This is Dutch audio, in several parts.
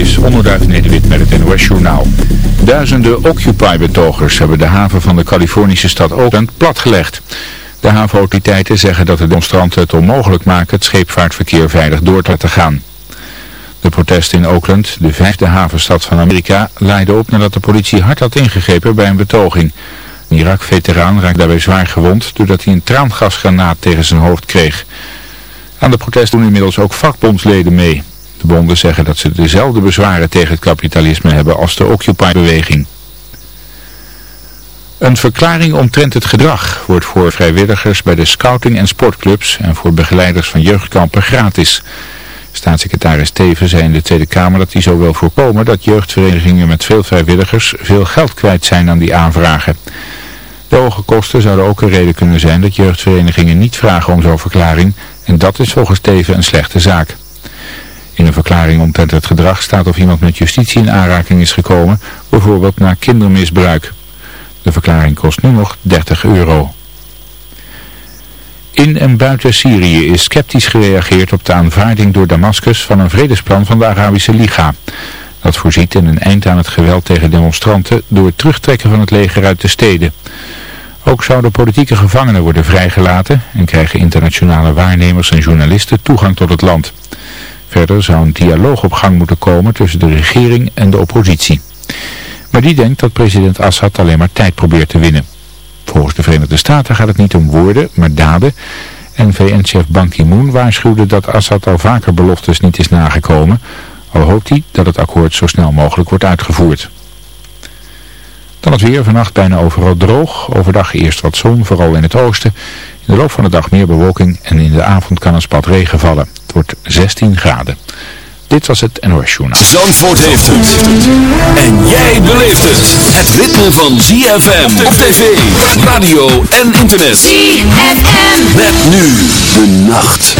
is Onderduif Nederwit met het NOS Journaal. Duizenden Occupy-betogers hebben de haven van de Californische stad Oakland platgelegd. De havenautoriteiten zeggen dat de demonstranten het onmogelijk maken het scheepvaartverkeer veilig door te laten gaan. De protesten in Oakland, de vijfde havenstad van Amerika, leidden op nadat de politie hard had ingegrepen bij een betoging. Een Irak-veteraan raakte daarbij zwaar gewond doordat hij een traangasgranaat tegen zijn hoofd kreeg. Aan de protest doen inmiddels ook vakbondsleden mee. De bonden zeggen dat ze dezelfde bezwaren tegen het kapitalisme hebben als de Occupy-beweging. Een verklaring omtrent het gedrag wordt voor vrijwilligers bij de scouting- en sportclubs en voor begeleiders van jeugdkampen gratis. Staatssecretaris Teven zei in de Tweede Kamer dat hij zo wil voorkomen dat jeugdverenigingen met veel vrijwilligers veel geld kwijt zijn aan die aanvragen. De hoge kosten zouden ook een reden kunnen zijn dat jeugdverenigingen niet vragen om zo'n verklaring en dat is volgens Teven een slechte zaak. In een verklaring omtrent het gedrag staat of iemand met justitie in aanraking is gekomen, bijvoorbeeld na kindermisbruik. De verklaring kost nu nog 30 euro. In en buiten Syrië is sceptisch gereageerd op de aanvaarding door Damascus van een vredesplan van de Arabische Liga. Dat voorziet in een eind aan het geweld tegen demonstranten door het terugtrekken van het leger uit de steden. Ook zouden politieke gevangenen worden vrijgelaten en krijgen internationale waarnemers en journalisten toegang tot het land. Verder zou een dialoog op gang moeten komen tussen de regering en de oppositie. Maar die denkt dat president Assad alleen maar tijd probeert te winnen. Volgens de Verenigde Staten gaat het niet om woorden, maar daden. En VN-chef Ban Ki-moon waarschuwde dat Assad al vaker beloftes niet is nagekomen. Al hoopt hij dat het akkoord zo snel mogelijk wordt uitgevoerd. Dan het weer, vannacht bijna overal droog. Overdag eerst wat zon, vooral in het oosten. In de loop van de dag meer bewolking en in de avond kan een spat regen vallen. Het wordt 16 graden. Dit was het NOS Journaal. Zandvoort heeft het. En jij beleeft het. Het ritme van ZFM op tv, radio en internet. ZFM. Met nu de nacht.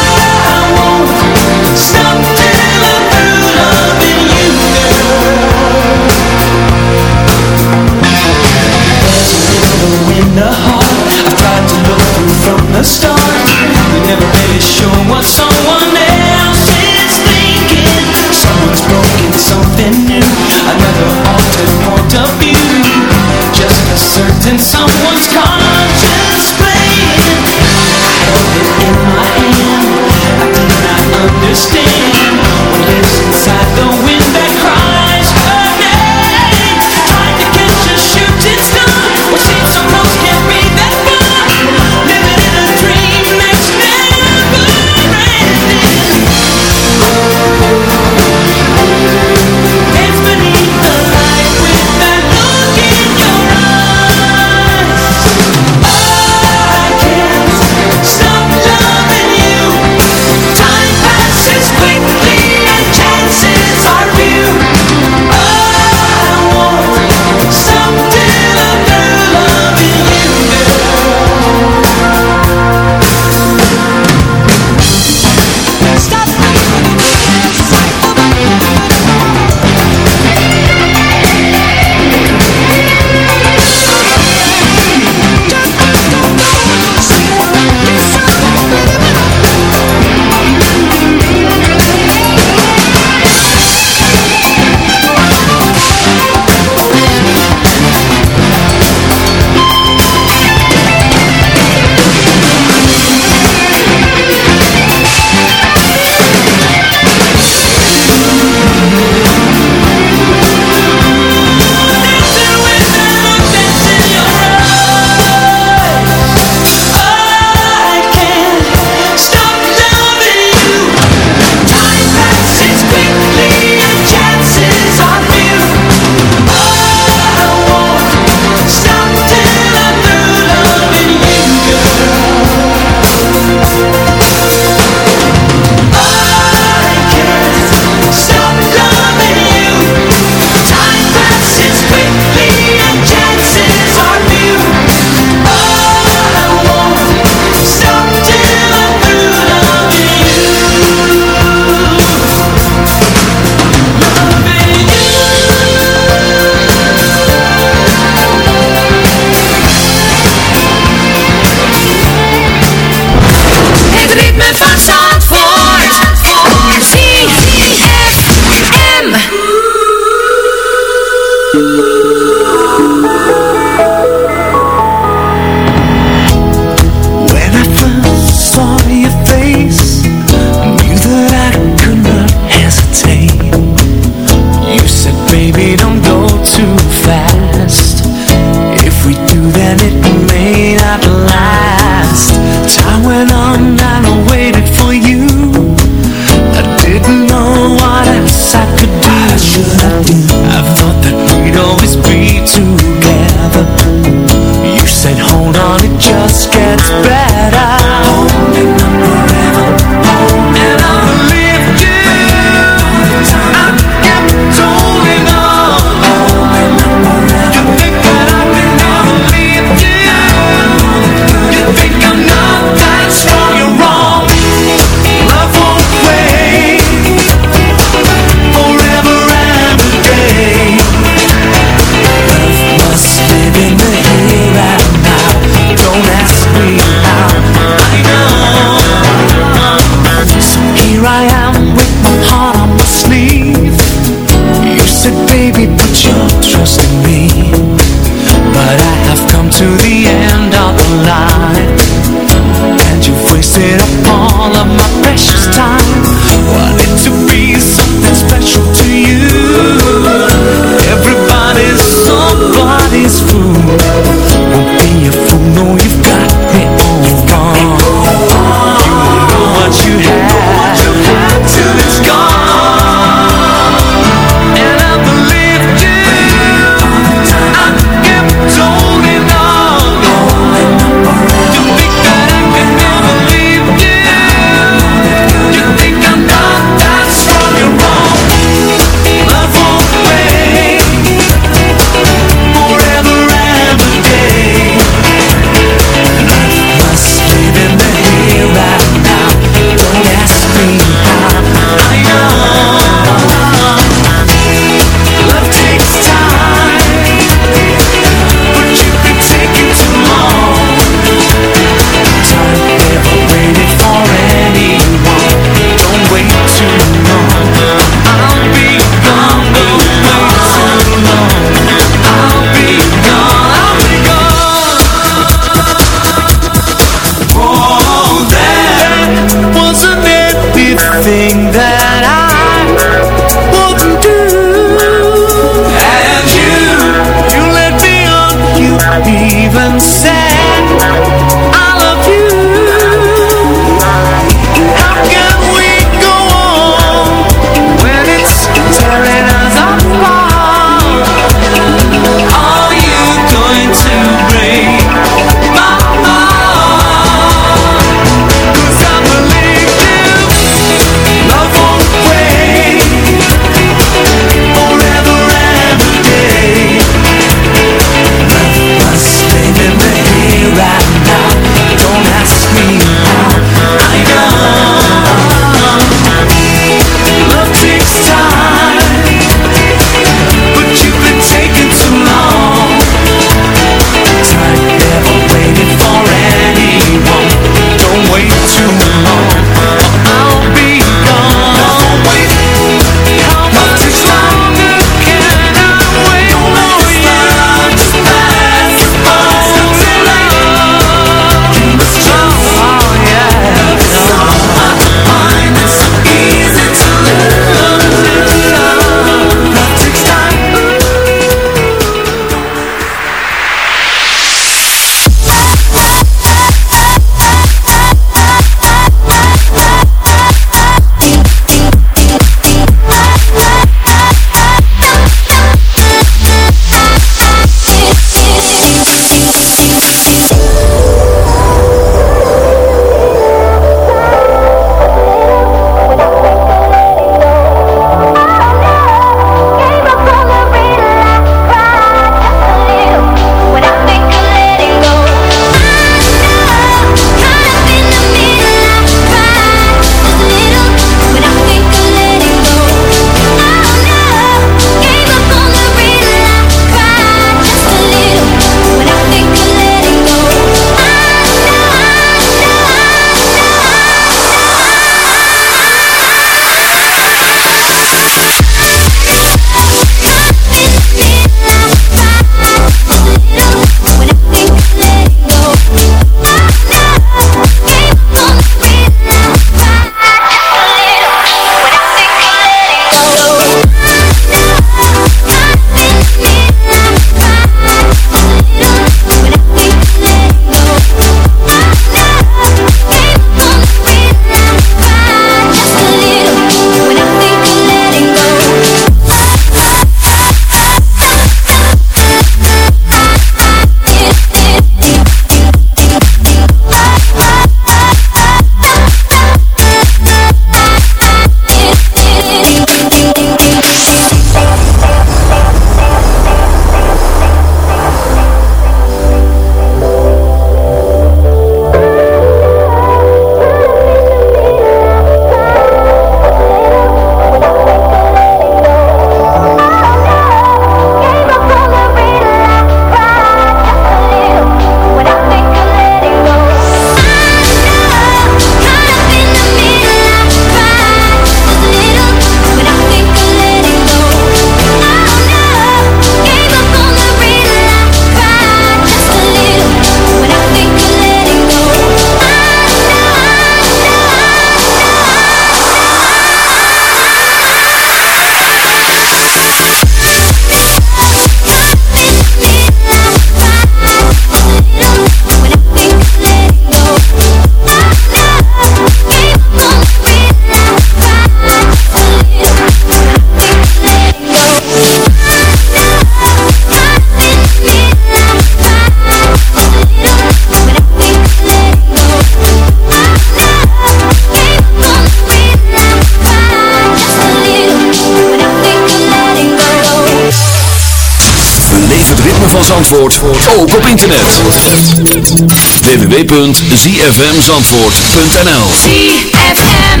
www.zfmzandvoort.nl ZFM.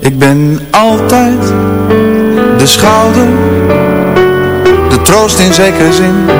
Ik ben altijd de schouder, de troost in zekere zin.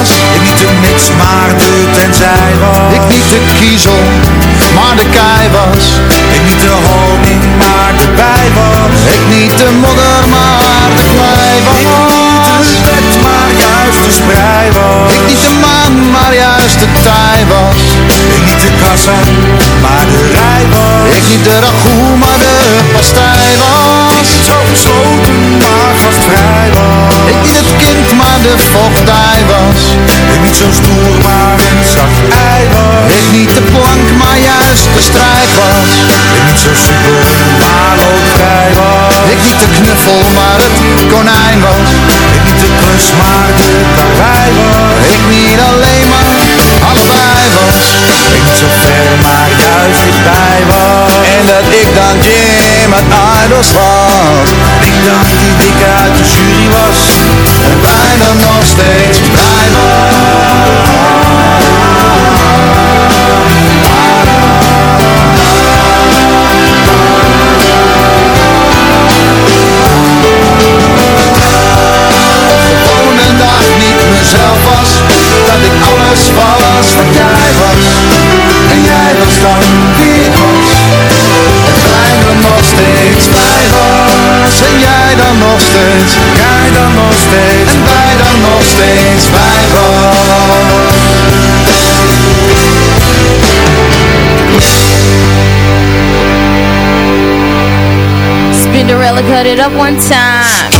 was Ik niet de mits, maar de tenzij was. Ik niet de kiezel, maar de kei was. Ik niet de honing, maar de bij was. Ik niet de modder, maar de klei was. Ik niet de wet, maar juist de sprei was. Ik niet de maan, maar juist de tij was. Ik niet de kassa, maar de rij was. Ik niet de ragout, maar de pastij was. Ik niet zo gesloten, maar gastvrij was. Ik niet het kind, de vochtij was. Ik niet zo stoer, maar een zacht ei was. Ik niet de plank, maar juist de strijd was. Ik niet zo soepel, maar ook vrij was. Ik niet de knuffel, maar het konijn was. Ik niet de klus, maar de karwei was. Ik niet alleen, maar allebei was. Ik niet zo ver, maar juist dichtbij was. En dat ik dan Jim uit Idols was. Ik dacht die dikke uit de jury was En bijna nog steeds blij Gewoon een niet mezelf was Dat ik alles was wat jij was. En jij was dan wie ik was. En wij dan nog steeds bij was dan nog steeds Jij dan nog steeds En wij dan nog steeds bij was Spinderella cut it up one time.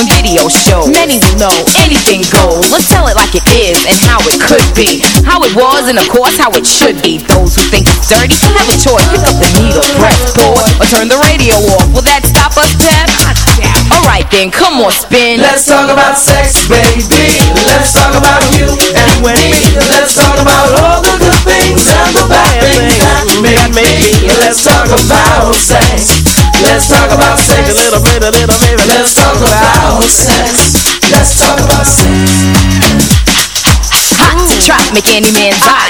and video show. Many will know anything goes. Let's tell it like it is and how it could be. How it was and of course how it should be. Those who think it's dirty have a choice. Pick up the needle, press pause, or turn the radio off. Will that stop us, Pep? Alright then, come on, spin. Let's talk about sex, baby. Let's talk about you and me. Let's talk about all the good things and the bad things that make me. Let's talk about sex. Let's talk about sex. A little bit, a little baby. Let's talk about sex. Let's talk about sex. Hot to trap, make any man's eyes pop.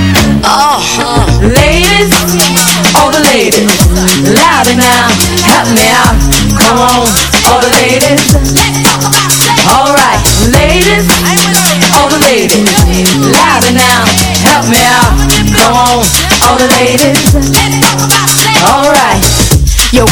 Uh-huh. Ladies, all the ladies, louder now, help me out. Come on, all the ladies.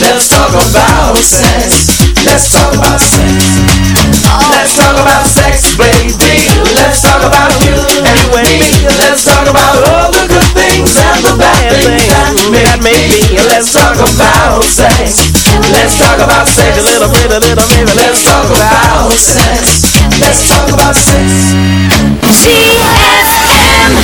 Let's talk about sex. Let's talk about sex. Let's talk about sex, baby. Let's talk about you and me. Let's talk about all the good things and the bad things that make me. Let's talk about sex. Let's talk about sex. A little bit, a little baby. Let's talk about sex. Let's talk about sex. ZFM.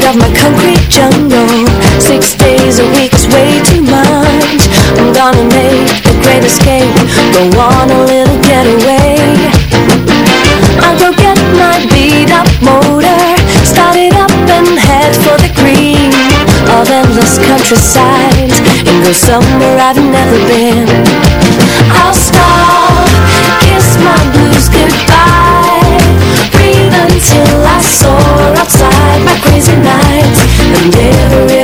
of my concrete jungle. Six days a week is way too much. I'm gonna make the great escape. Go on a little getaway I'll go get my beat up motor. Start it up and head for the green Of endless countryside And go somewhere I've never been. I'll stop, kiss my blues goodbye. Breathe until I soar outside my crazy I'm never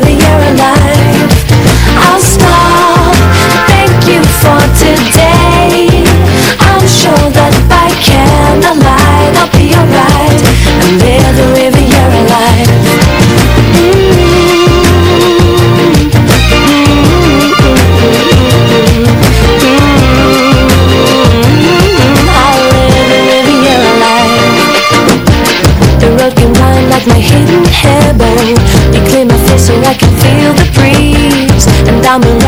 到明